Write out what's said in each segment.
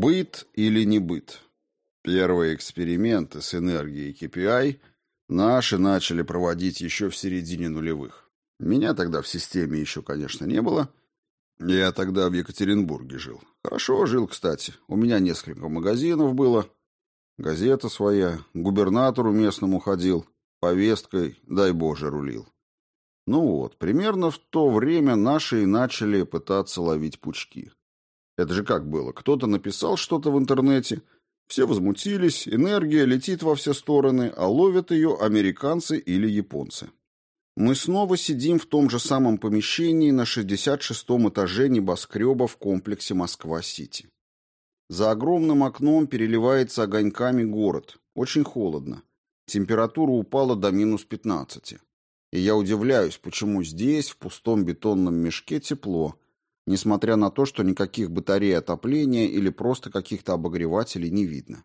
Быт или не быт? Первые эксперименты с энергией KPI наши начали проводить еще в середине нулевых. Меня тогда в системе еще, конечно, не было. Я тогда в Екатеринбурге жил. Хорошо жил, кстати. У меня несколько магазинов было, газета своя, губернатору местному ходил, повесткой, дай Боже, рулил. Ну вот, примерно в то время наши и начали пытаться ловить пучки. Это же как было? Кто-то написал что-то в интернете, все возмутились, энергия летит во все стороны, а ловят ее американцы или японцы. Мы снова сидим в том же самом помещении на 66-м этаже небоскреба в комплексе Москва-Сити. За огромным окном переливается огоньками город. Очень холодно. Температура упала до минус 15. И я удивляюсь, почему здесь, в пустом бетонном мешке, тепло, несмотря на то, что никаких батарей отопления или просто каких-то обогревателей не видно.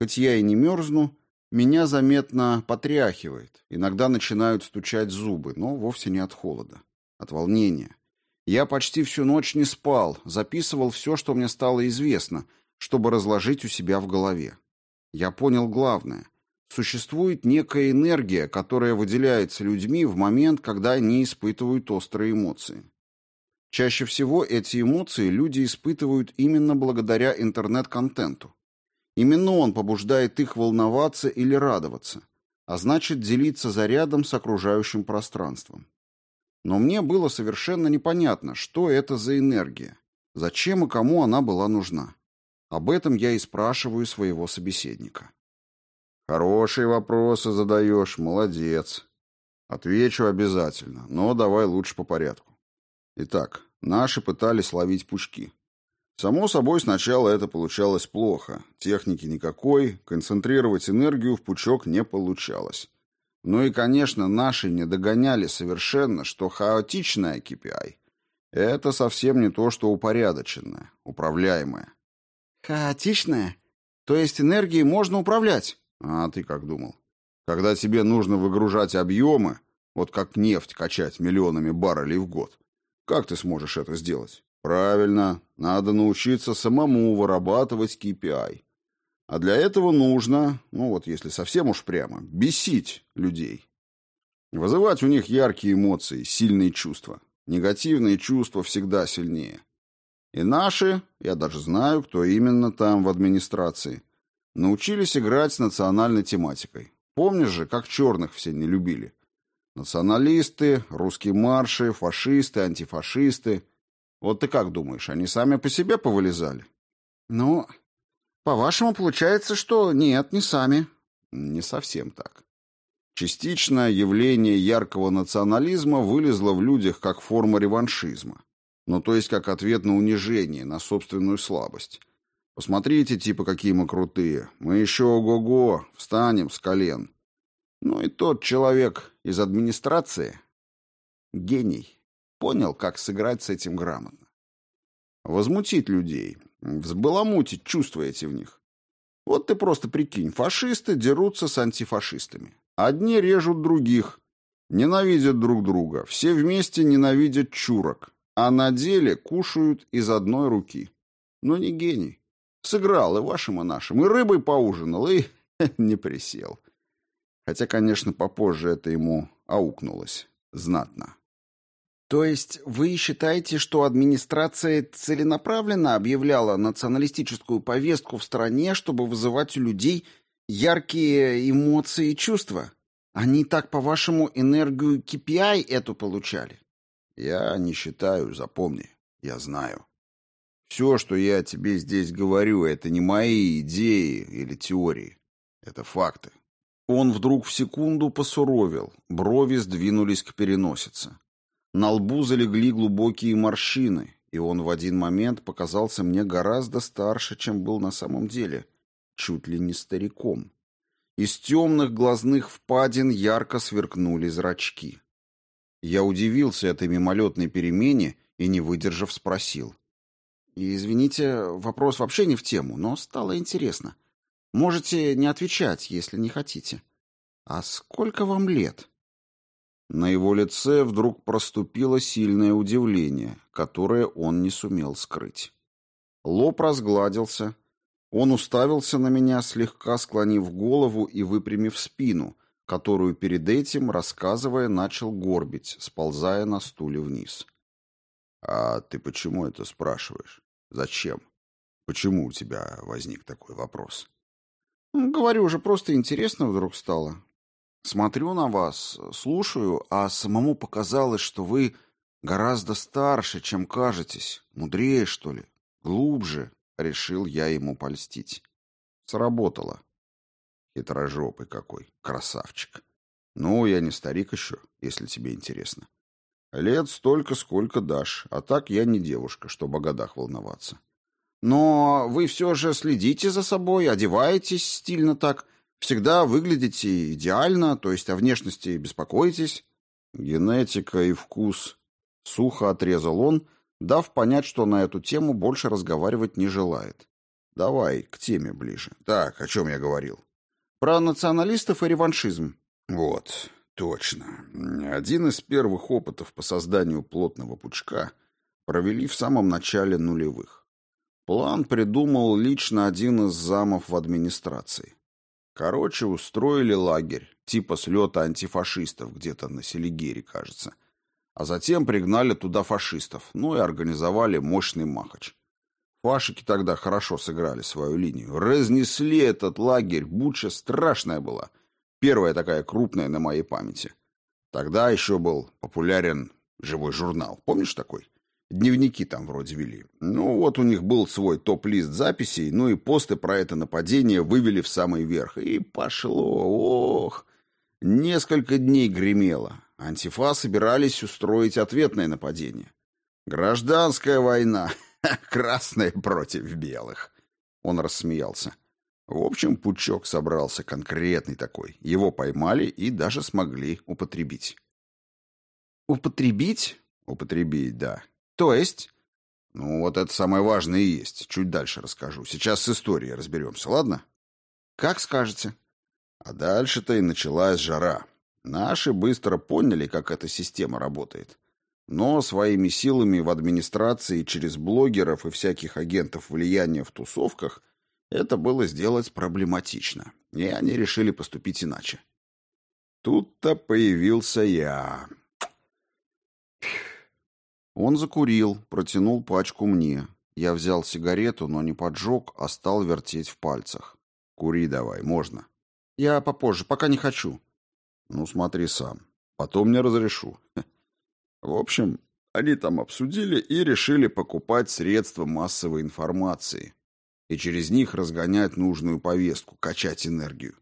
Хоть я и не мерзну, меня заметно потряхивает, иногда начинают стучать зубы, но вовсе не от холода, от волнения. Я почти всю ночь не спал, записывал все, что мне стало известно, чтобы разложить у себя в голове. Я понял главное. Существует некая энергия, которая выделяется людьми в момент, когда они испытывают острые эмоции. Чаще всего эти эмоции люди испытывают именно благодаря интернет-контенту. Именно он побуждает их волноваться или радоваться, а значит делиться зарядом с окружающим пространством. Но мне было совершенно непонятно, что это за энергия, зачем и кому она была нужна. Об этом я и спрашиваю своего собеседника. «Хорошие вопросы задаешь, молодец. Отвечу обязательно, но давай лучше по порядку. Итак, наши пытались ловить пучки. Само собой, сначала это получалось плохо. Техники никакой, концентрировать энергию в пучок не получалось. Ну и, конечно, наши не догоняли совершенно, что хаотичная KPI — это совсем не то, что упорядоченное, управляемое. Хаотичное? То есть энергией можно управлять? А ты как думал? Когда тебе нужно выгружать объемы, вот как нефть качать миллионами баррелей в год, как ты сможешь это сделать? Правильно, надо научиться самому вырабатывать KPI. А для этого нужно, ну вот если совсем уж прямо, бесить людей. Вызывать у них яркие эмоции, сильные чувства. Негативные чувства всегда сильнее. И наши, я даже знаю, кто именно там в администрации, научились играть с национальной тематикой. Помнишь же, как черных все не любили? Националисты, русские марши, фашисты, антифашисты. Вот ты как думаешь, они сами по себе повылезали? Ну, по-вашему, получается, что нет, не сами. Не совсем так. Частично явление яркого национализма вылезло в людях как форма реваншизма. Ну, то есть как ответ на унижение, на собственную слабость. Посмотрите, типа, какие мы крутые. Мы еще ого-го, встанем с колен. Ну и тот человек из администрации, гений, понял, как сыграть с этим грамотно. Возмутить людей, взбаламутить чувства эти в них. Вот ты просто прикинь, фашисты дерутся с антифашистами. Одни режут других, ненавидят друг друга, все вместе ненавидят чурок, а на деле кушают из одной руки. Но не гений. Сыграл и вашим, и нашим, и рыбой поужинал, и не присел. Хотя, конечно, попозже это ему аукнулось. Знатно. То есть вы считаете, что администрация целенаправленно объявляла националистическую повестку в стране, чтобы вызывать у людей яркие эмоции и чувства? Они так, по-вашему, энергию KPI эту получали? Я не считаю, запомни. Я знаю. Все, что я тебе здесь говорю, это не мои идеи или теории. Это факты. Он вдруг в секунду посуровил, брови сдвинулись к переносице. На лбу залегли глубокие морщины, и он в один момент показался мне гораздо старше, чем был на самом деле, чуть ли не стариком. Из темных глазных впадин ярко сверкнули зрачки. Я удивился этой мимолетной перемене и, не выдержав, спросил. «Извините, вопрос вообще не в тему, но стало интересно. Можете не отвечать, если не хотите. А сколько вам лет? На его лице вдруг проступило сильное удивление, которое он не сумел скрыть. Лоб разгладился. Он уставился на меня, слегка склонив голову и выпрямив спину, которую перед этим, рассказывая, начал горбить, сползая на стуле вниз. «А ты почему это спрашиваешь? Зачем? Почему у тебя возник такой вопрос?» «Говорю же, просто интересно вдруг стало. Смотрю на вас, слушаю, а самому показалось, что вы гораздо старше, чем кажетесь, мудрее, что ли, глубже, решил я ему польстить. Сработало. Хитрожопый какой, красавчик. Ну, я не старик еще, если тебе интересно. Лет столько, сколько дашь, а так я не девушка, чтобы о годах волноваться. Но вы все же следите за собой, одеваетесь стильно так, Всегда выглядите идеально, то есть о внешности беспокоитесь. Генетика и вкус. Сухо отрезал он, дав понять, что на эту тему больше разговаривать не желает. Давай к теме ближе. Так, о чем я говорил? Про националистов и реваншизм. Вот, точно. Один из первых опытов по созданию плотного пучка провели в самом начале нулевых. План придумал лично один из замов в администрации. Короче, устроили лагерь, типа слета антифашистов где-то на Селигере, кажется. А затем пригнали туда фашистов, ну и организовали мощный махач. Фашики тогда хорошо сыграли свою линию. Разнесли этот лагерь, буча страшная была. Первая такая крупная на моей памяти. Тогда еще был популярен живой журнал. Помнишь такой? Дневники там вроде вели. Ну, вот у них был свой топ-лист записей, ну и посты про это нападение вывели в самый верх. И пошло, ох! Несколько дней гремело. Антифа собирались устроить ответное нападение. Гражданская война. Красные против белых. Он рассмеялся. В общем, пучок собрался конкретный такой. Его поймали и даже смогли употребить. Употребить? Употребить, да. То есть? Ну, вот это самое важное и есть. Чуть дальше расскажу. Сейчас с историей разберемся, ладно? Как скажете. А дальше-то и началась жара. Наши быстро поняли, как эта система работает. Но своими силами в администрации через блогеров и всяких агентов влияния в тусовках это было сделать проблематично. И они решили поступить иначе. Тут-то появился я. Он закурил, протянул пачку мне. Я взял сигарету, но не поджег, а стал вертеть в пальцах. «Кури давай, можно». «Я попозже, пока не хочу». «Ну, смотри сам. Потом не разрешу». В общем, они там обсудили и решили покупать средства массовой информации и через них разгонять нужную повестку, качать энергию.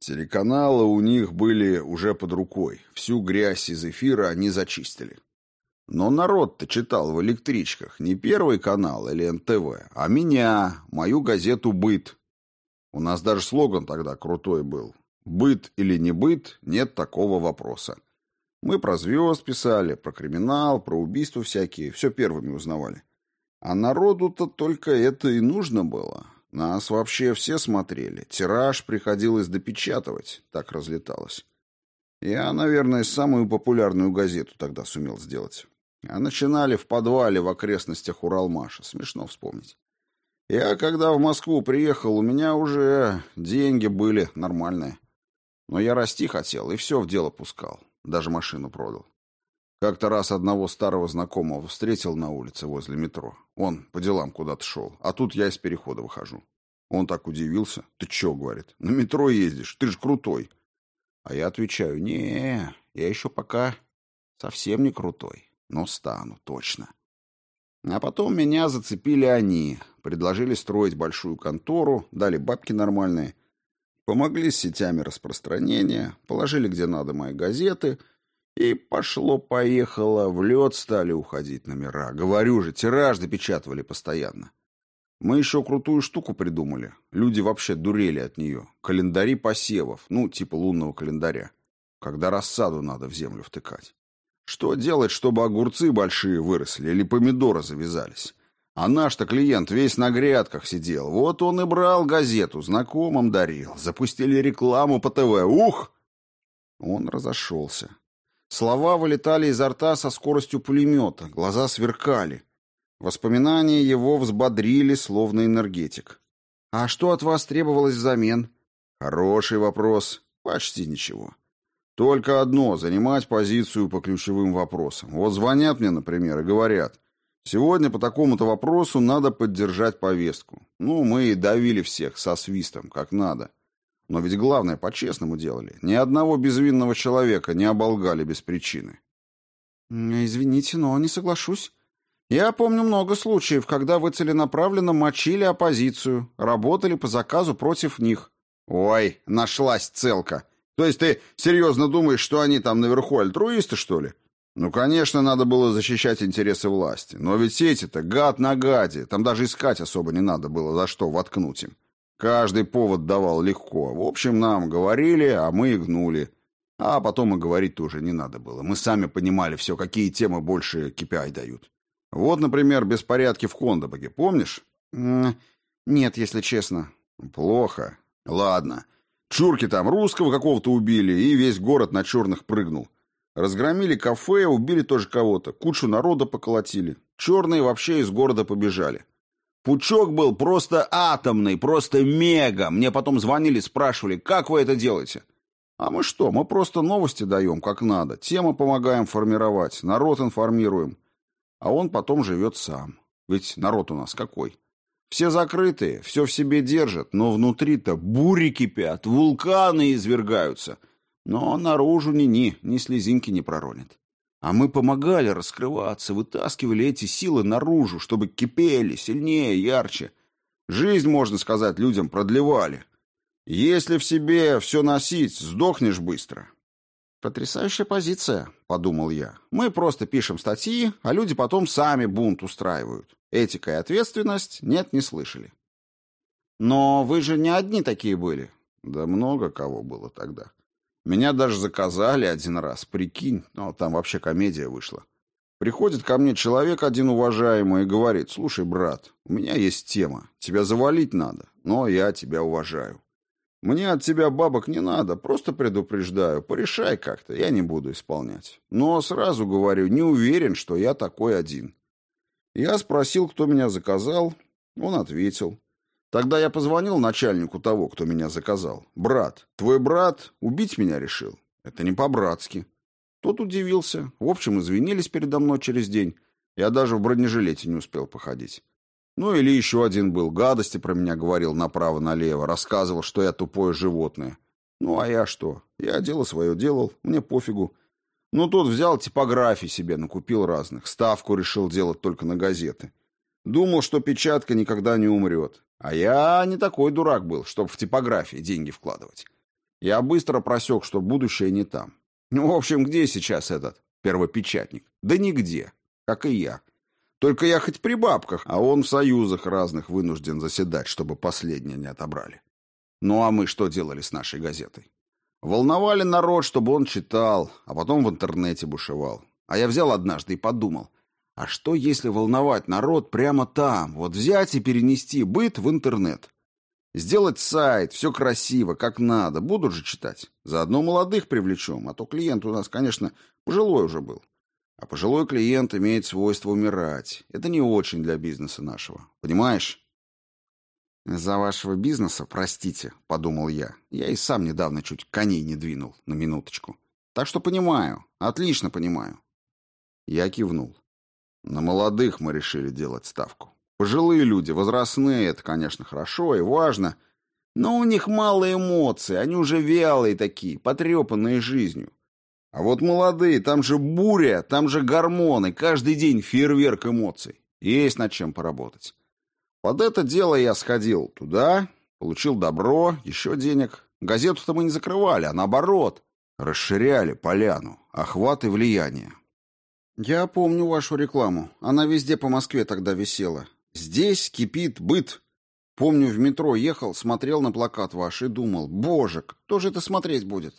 Телеканалы у них были уже под рукой. Всю грязь из эфира они зачистили. Но народ-то читал в электричках не Первый канал или НТВ, а меня, мою газету «Быт». У нас даже слоган тогда крутой был. «Быт или не быт, нет такого вопроса». Мы про звезд писали, про криминал, про убийства всякие, все первыми узнавали. А народу-то только это и нужно было. Нас вообще все смотрели. Тираж приходилось допечатывать, так разлеталось. Я, наверное, самую популярную газету тогда сумел сделать. А начинали в подвале в окрестностях Уралмаша. Смешно вспомнить. Я, когда в Москву приехал, у меня уже деньги были нормальные. Но я расти хотел и все в дело пускал. Даже машину продал. Как-то раз одного старого знакомого встретил на улице возле метро. Он по делам куда-то шел, а тут я из перехода выхожу. Он так удивился. «Ты че?» — говорит. «На метро ездишь, ты ж крутой». А я отвечаю, «Не, я еще пока совсем не крутой но стану, точно. А потом меня зацепили они, предложили строить большую контору, дали бабки нормальные, помогли с сетями распространения, положили где надо мои газеты, и пошло-поехало, в лед стали уходить номера. Говорю же, тираж допечатывали постоянно. Мы еще крутую штуку придумали. Люди вообще дурели от нее. Календари посевов, ну, типа лунного календаря. Когда рассаду надо в землю втыкать. Что делать, чтобы огурцы большие выросли или помидоры завязались? А наш-то клиент весь на грядках сидел. Вот он и брал газету, знакомым дарил. Запустили рекламу по ТВ. Ух! Он разошелся. Слова вылетали изо рта со скоростью пулемета, глаза сверкали. Воспоминания его взбодрили, словно энергетик. «А что от вас требовалось взамен?» «Хороший вопрос. Почти ничего. Только одно — занимать позицию по ключевым вопросам. Вот звонят мне, например, и говорят, сегодня по такому-то вопросу надо поддержать повестку. Ну, мы и давили всех со свистом, как надо. Но ведь главное, по-честному делали. Ни одного безвинного человека не оболгали без причины». «Извините, но не соглашусь. Я помню много случаев, когда вы целенаправленно мочили оппозицию, работали по заказу против них. Ой, нашлась целка. То есть ты серьезно думаешь, что они там наверху альтруисты, что ли? Ну, конечно, надо было защищать интересы власти. Но ведь эти-то гад на гаде. Там даже искать особо не надо было, за что воткнуть им. Каждый повод давал легко. В общем, нам говорили, а мы и гнули. А потом и говорить тоже не надо было. Мы сами понимали все, какие темы больше KPI дают. Вот, например, беспорядки в Кондобаге, помнишь? Нет, если честно. Плохо. Ладно. Чурки там русского какого-то убили, и весь город на черных прыгнул. Разгромили кафе, убили тоже кого-то, кучу народа поколотили. Черные вообще из города побежали. Пучок был просто атомный, просто мега. Мне потом звонили, спрашивали, как вы это делаете? А мы что, мы просто новости даем, как надо. Темы помогаем формировать, народ информируем а он потом живет сам. Ведь народ у нас какой? Все закрытые, все в себе держат, но внутри-то бури кипят, вулканы извергаются. Но наружу ни-ни, ни слезинки не проронит. А мы помогали раскрываться, вытаскивали эти силы наружу, чтобы кипели сильнее, ярче. Жизнь, можно сказать, людям продлевали. Если в себе все носить, сдохнешь быстро. «Потрясающая позиция», — подумал я. «Мы просто пишем статьи, а люди потом сами бунт устраивают. Этика и ответственность нет, не слышали». «Но вы же не одни такие были». «Да много кого было тогда. Меня даже заказали один раз, прикинь, но там вообще комедия вышла. Приходит ко мне человек один уважаемый и говорит, «Слушай, брат, у меня есть тема, тебя завалить надо, но я тебя уважаю. Мне от тебя бабок не надо, просто предупреждаю, порешай как-то, я не буду исполнять. Но сразу говорю, не уверен, что я такой один. Я спросил, кто меня заказал, он ответил. Тогда я позвонил начальнику того, кто меня заказал. «Брат, твой брат убить меня решил. Это не по-братски». Тот удивился. В общем, извинились передо мной через день. Я даже в бронежилете не успел походить. Ну или еще один был, гадости про меня говорил направо-налево, рассказывал, что я тупое животное. Ну а я что? Я дело свое делал, мне пофигу. Ну тот взял типографии себе, накупил разных, ставку решил делать только на газеты. Думал, что печатка никогда не умрет. А я не такой дурак был, чтобы в типографии деньги вкладывать. Я быстро просек, что будущее не там. Ну, в общем, где сейчас этот первопечатник? Да нигде, как и я. Только я хоть при бабках, а он в союзах разных вынужден заседать, чтобы последнее не отобрали. Ну а мы что делали с нашей газетой? Волновали народ, чтобы он читал, а потом в интернете бушевал. А я взял однажды и подумал, а что если волновать народ прямо там, вот взять и перенести быт в интернет? Сделать сайт, все красиво, как надо, будут же читать. Заодно молодых привлечем, а то клиент у нас, конечно, пожилой уже был. А пожилой клиент имеет свойство умирать. Это не очень для бизнеса нашего. Понимаешь? «За вашего бизнеса, простите», — подумал я. Я и сам недавно чуть коней не двинул, на минуточку. Так что понимаю, отлично понимаю. Я кивнул. На молодых мы решили делать ставку. Пожилые люди, возрастные, это, конечно, хорошо и важно, но у них мало эмоций, они уже вялые такие, потрепанные жизнью. А вот молодые, там же буря, там же гормоны, каждый день фейерверк эмоций. Есть над чем поработать. Под это дело я сходил туда, получил добро, еще денег. Газету-то мы не закрывали, а наоборот, расширяли поляну, охват и влияние. Я помню вашу рекламу. Она везде по Москве тогда висела. Здесь кипит быт. Помню, в метро ехал, смотрел на плакат ваш и думал, боже, кто же это смотреть будет?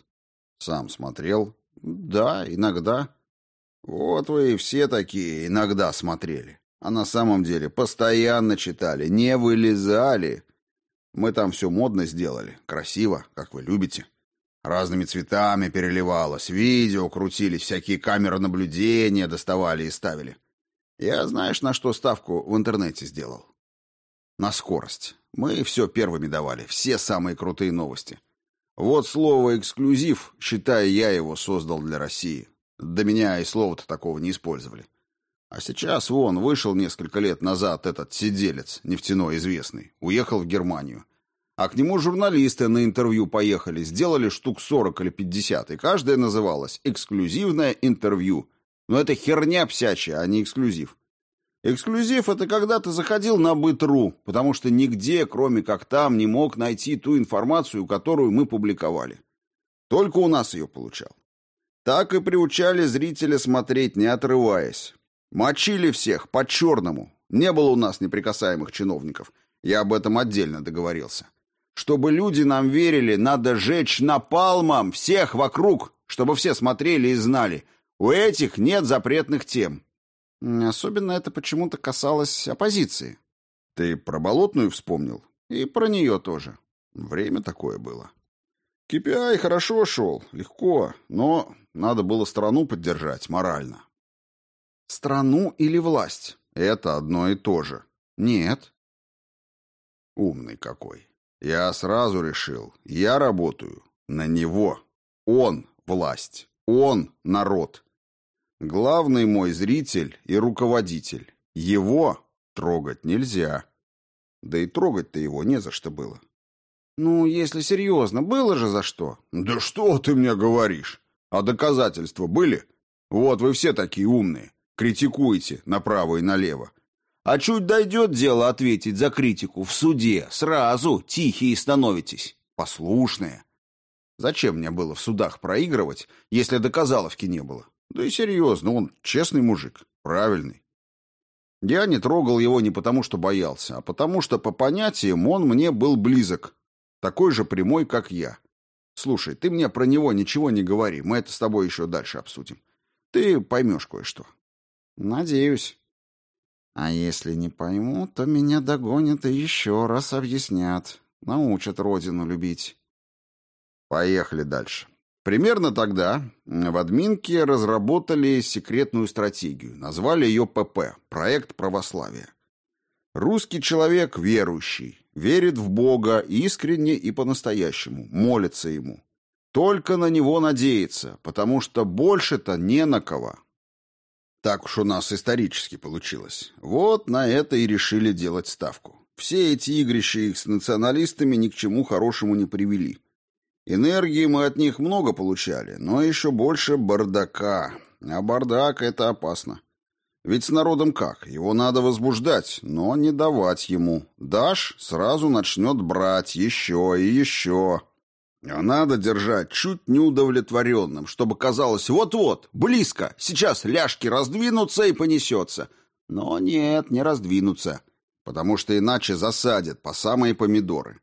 Сам смотрел, да, иногда. Вот вы и все такие иногда смотрели. А на самом деле постоянно читали, не вылезали. Мы там все модно сделали, красиво, как вы любите. Разными цветами переливалось, видео крутились, всякие камеры наблюдения доставали и ставили. Я знаешь, на что ставку в интернете сделал? На скорость. Мы все первыми давали, все самые крутые новости. Вот слово «эксклюзив», считаю, я его создал для России. До меня и слова-то такого не использовали. А сейчас, вон, вышел несколько лет назад этот сиделец, нефтяной известный, уехал в Германию. А к нему журналисты на интервью поехали, сделали штук 40 или 50, и каждая называлась «эксклюзивное интервью». Но это херня псячая, а не эксклюзив. Эксклюзив — это когда ты заходил на быт.ру, потому что нигде, кроме как там, не мог найти ту информацию, которую мы публиковали. Только у нас ее получал. Так и приучали зрителя смотреть, не отрываясь. Мочили всех, по-черному. Не было у нас неприкасаемых чиновников. Я об этом отдельно договорился. Чтобы люди нам верили, надо жечь напалмом всех вокруг, чтобы все смотрели и знали. У этих нет запретных тем. Особенно это почему-то касалось оппозиции. Ты про Болотную вспомнил? И про нее тоже. Время такое было. KPI хорошо шел, легко, но надо было страну поддержать морально. Страну или власть? Это одно и то же. Нет. Умный какой. Я сразу решил, я работаю на него. Он — власть, он — народ. Главный мой зритель и руководитель. Его трогать нельзя. Да и трогать-то его не за что было. Ну, если серьезно, было же за что. Да что ты мне говоришь? А доказательства были? Вот вы все такие умные. Критикуете направо и налево. А чуть дойдет дело ответить за критику в суде, сразу тихие становитесь, послушные. Зачем мне было в судах проигрывать, если доказаловки не было? Да и серьезно, он честный мужик, правильный. Я не трогал его не потому, что боялся, а потому, что по понятиям он мне был близок, такой же прямой, как я. Слушай, ты мне про него ничего не говори, мы это с тобой еще дальше обсудим. Ты поймешь кое-что. Надеюсь. А если не пойму, то меня догонят и еще раз объяснят, научат родину любить. Поехали дальше. Примерно тогда в админке разработали секретную стратегию, назвали ее ПП – проект православия. Русский человек верующий, верит в Бога искренне и по-настоящему, молится ему. Только на него надеется, потому что больше-то не на кого. Так уж у нас исторически получилось. Вот на это и решили делать ставку. Все эти игрища их с националистами ни к чему хорошему не привели. Энергии мы от них много получали, но еще больше бардака. А бардак — это опасно. Ведь с народом как? Его надо возбуждать, но не давать ему. Дашь — сразу начнет брать еще и еще. А надо держать чуть неудовлетворенным, чтобы казалось вот-вот, близко, сейчас ляжки раздвинутся и понесется. Но нет, не раздвинутся, потому что иначе засадят по самые помидоры.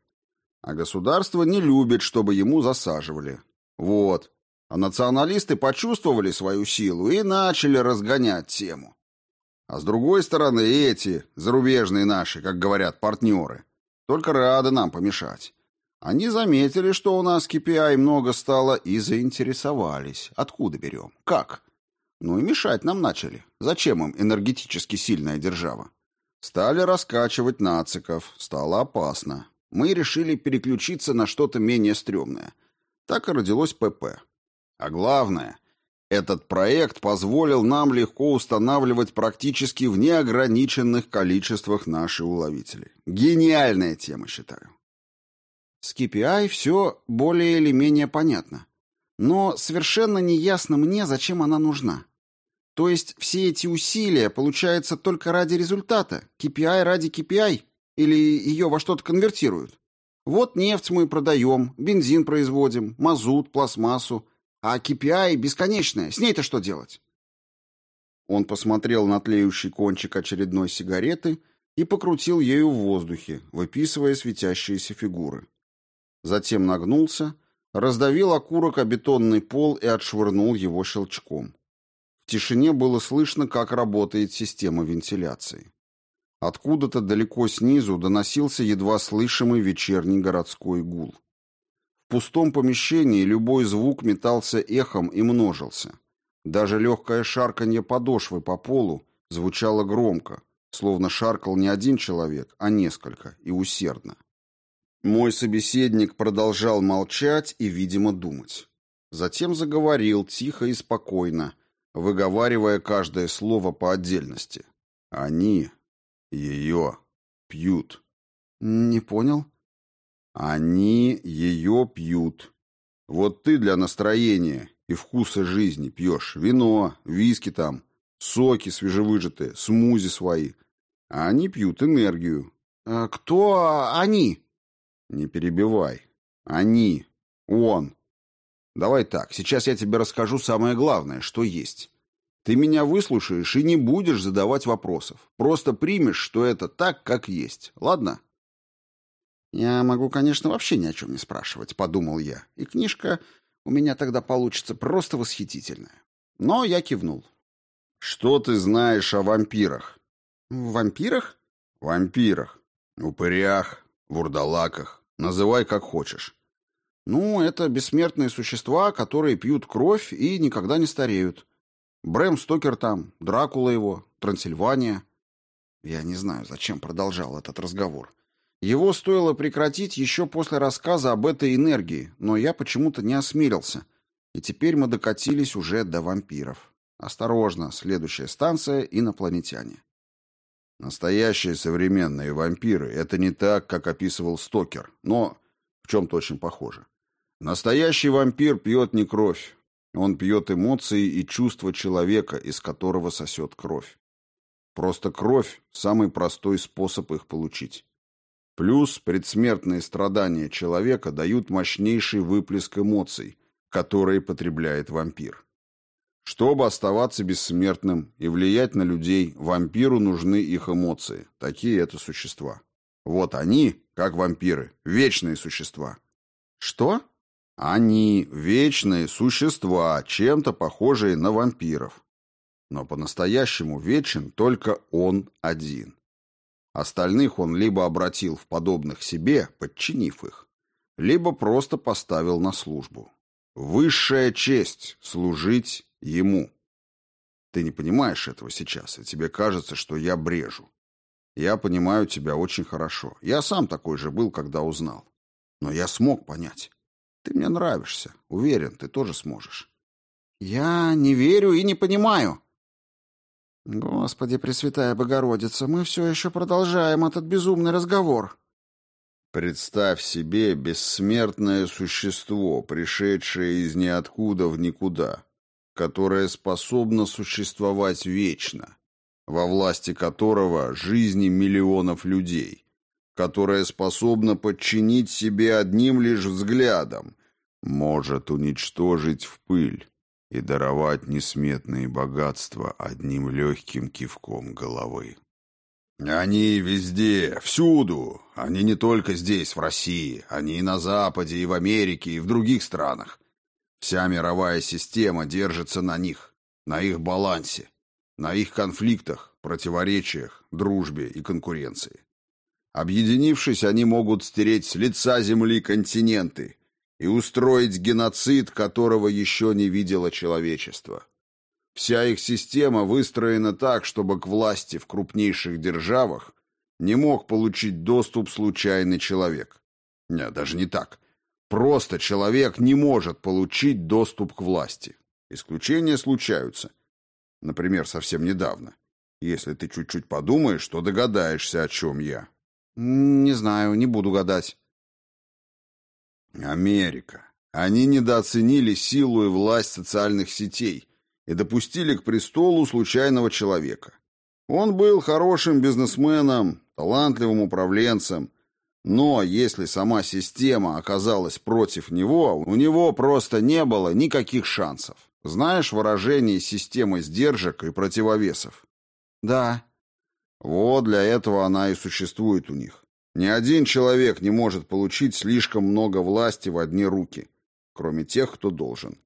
А государство не любит, чтобы ему засаживали. Вот. А националисты почувствовали свою силу и начали разгонять тему. А с другой стороны, эти, зарубежные наши, как говорят, партнеры, только рады нам помешать. Они заметили, что у нас KPI много стало, и заинтересовались. Откуда берем? Как? Ну и мешать нам начали. Зачем им энергетически сильная держава? Стали раскачивать нациков. Стало опасно мы решили переключиться на что-то менее стрёмное. Так и родилось ПП. А главное, этот проект позволил нам легко устанавливать практически в неограниченных количествах наши уловители. Гениальная тема, считаю. С KPI все более или менее понятно. Но совершенно не ясно мне, зачем она нужна. То есть все эти усилия, получается, только ради результата? KPI ради KPI? Или ее во что-то конвертируют? Вот нефть мы продаем, бензин производим, мазут, пластмассу. А KPI бесконечная. С ней-то что делать? Он посмотрел на тлеющий кончик очередной сигареты и покрутил ею в воздухе, выписывая светящиеся фигуры. Затем нагнулся, раздавил окурок о бетонный пол и отшвырнул его щелчком. В тишине было слышно, как работает система вентиляции. Откуда-то далеко снизу доносился едва слышимый вечерний городской гул. В пустом помещении любой звук метался эхом и множился. Даже легкое шарканье подошвы по полу звучало громко, словно шаркал не один человек, а несколько, и усердно. Мой собеседник продолжал молчать и, видимо, думать. Затем заговорил тихо и спокойно, выговаривая каждое слово по отдельности. «Они ее пьют». «Не понял?» «Они ее пьют. Вот ты для настроения и вкуса жизни пьешь вино, виски там, соки свежевыжатые, смузи свои. А они пьют энергию. А кто они? Не перебивай. Они. Он. Давай так, сейчас я тебе расскажу самое главное, что есть. Ты меня выслушаешь и не будешь задавать вопросов. Просто примешь, что это так, как есть. Ладно? Я могу, конечно, вообще ни о чем не спрашивать, подумал я. И книжка у меня тогда получится просто восхитительная. Но я кивнул. Что ты знаешь о вампирах? Вампирах? Вампирах. Упырях, вурдалаках. Называй как хочешь. Ну, это бессмертные существа, которые пьют кровь и никогда не стареют. Брэм Стокер там, Дракула его, Трансильвания. Я не знаю, зачем продолжал этот разговор. Его стоило прекратить еще после рассказа об этой энергии, но я почему-то не осмелился. И теперь мы докатились уже до вампиров. Осторожно, следующая станция — инопланетяне. Настоящие современные вампиры — это не так, как описывал Стокер, но в чем-то очень похоже. Настоящий вампир пьет не кровь. Он пьет эмоции и чувства человека, из которого сосет кровь. Просто кровь — самый простой способ их получить. Плюс предсмертные страдания человека дают мощнейший выплеск эмоций, которые потребляет вампир. Чтобы оставаться бессмертным и влиять на людей, вампиру нужны их эмоции. Такие это существа. Вот они, как вампиры, вечные существа. Что? Они вечные существа, чем-то похожие на вампиров. Но по-настоящему вечен только он один. Остальных он либо обратил в подобных себе, подчинив их, либо просто поставил на службу. Высшая честь — служить ему. Ты не понимаешь этого сейчас, и тебе кажется, что я брежу. Я понимаю тебя очень хорошо. Я сам такой же был, когда узнал. Но я смог понять. Ты мне нравишься. Уверен, ты тоже сможешь. Я не верю и не понимаю. Господи, Пресвятая Богородица, мы все еще продолжаем этот безумный разговор. Представь себе бессмертное существо, пришедшее из ниоткуда в никуда, которое способно существовать вечно, во власти которого жизни миллионов людей, которое способно подчинить себе одним лишь взглядом, может уничтожить в пыль и даровать несметные богатства одним легким кивком головы. Они везде, всюду. Они не только здесь, в России. Они и на Западе, и в Америке, и в других странах. Вся мировая система держится на них, на их балансе, на их конфликтах, противоречиях, дружбе и конкуренции. Объединившись, они могут стереть с лица Земли континенты, и устроить геноцид, которого еще не видело человечество. Вся их система выстроена так, чтобы к власти в крупнейших державах не мог получить доступ случайный человек. Нет, даже не так. Просто человек не может получить доступ к власти. Исключения случаются. Например, совсем недавно. Если ты чуть-чуть подумаешь, то догадаешься, о чем я. Не знаю, не буду гадать. Америка. Они недооценили силу и власть социальных сетей и допустили к престолу случайного человека. Он был хорошим бизнесменом, талантливым управленцем, но если сама система оказалась против него, у него просто не было никаких шансов. Знаешь выражение «система сдержек и противовесов»? Да. Вот для этого она и существует у них. Ни один человек не может получить слишком много власти в одни руки, кроме тех, кто должен.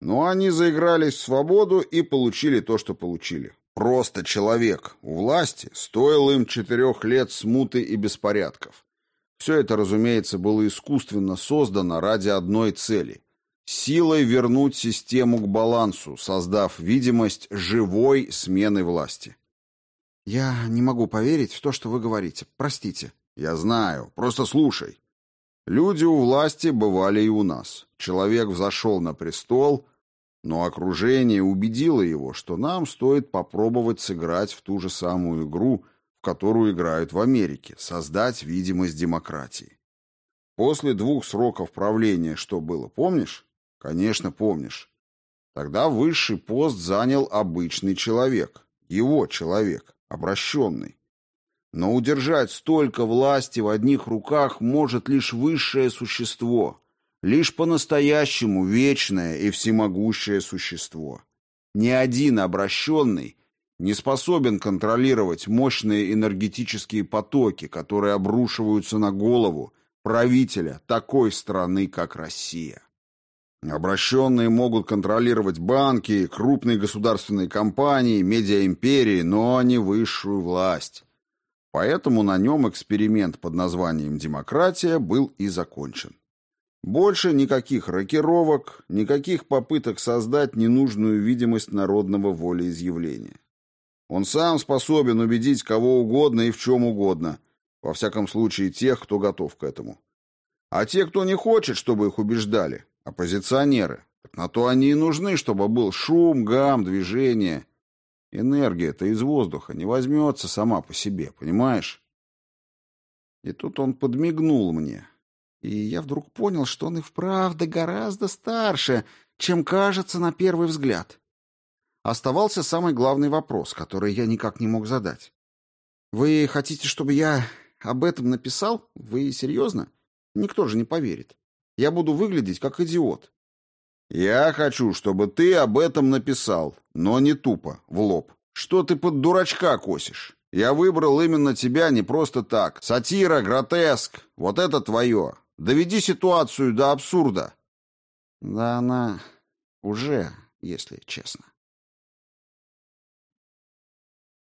Но они заигрались в свободу и получили то, что получили. Просто человек у власти стоил им четырех лет смуты и беспорядков. Все это, разумеется, было искусственно создано ради одной цели – силой вернуть систему к балансу, создав видимость живой смены власти. Я не могу поверить в то, что вы говорите. Простите. Я знаю. Просто слушай. Люди у власти бывали и у нас. Человек взошел на престол, но окружение убедило его, что нам стоит попробовать сыграть в ту же самую игру, в которую играют в Америке, создать видимость демократии. После двух сроков правления что было, помнишь? Конечно, помнишь. Тогда высший пост занял обычный человек, его человек, обращенный. Но удержать столько власти в одних руках может лишь высшее существо, лишь по-настоящему вечное и всемогущее существо. Ни один обращенный не способен контролировать мощные энергетические потоки, которые обрушиваются на голову правителя такой страны, как Россия. Обращенные могут контролировать банки, крупные государственные компании, медиаимперии, но не высшую власть. Поэтому на нем эксперимент под названием «Демократия» был и закончен. Больше никаких рокировок, никаких попыток создать ненужную видимость народного волеизъявления. Он сам способен убедить кого угодно и в чем угодно, во всяком случае тех, кто готов к этому. А те, кто не хочет, чтобы их убеждали, оппозиционеры, на то они и нужны, чтобы был шум, гам, движение. Энергия-то из воздуха не возьмется сама по себе, понимаешь? И тут он подмигнул мне, и я вдруг понял, что он и вправду гораздо старше, чем кажется на первый взгляд. Оставался самый главный вопрос, который я никак не мог задать. «Вы хотите, чтобы я об этом написал? Вы серьезно? Никто же не поверит. Я буду выглядеть как идиот». «Я хочу, чтобы ты об этом написал, но не тупо, в лоб. Что ты под дурачка косишь? Я выбрал именно тебя не просто так. Сатира, гротеск, вот это твое. Доведи ситуацию до абсурда». Да она уже, если честно.